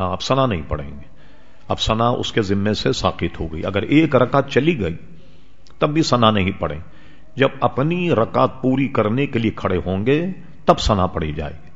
ہاں اب سنا نہیں پڑھیں گے۔ اب سنا اس کے ذمے سے ساقت ہو گئی۔ اگر ایک رکعت چلی گئی، تب بھی سنا نہیں پڑھیں۔ جب اپنی رکعت پوری کرنے کے لیے کھڑے ہوں گے، تب سنا پڑی جائے گی۔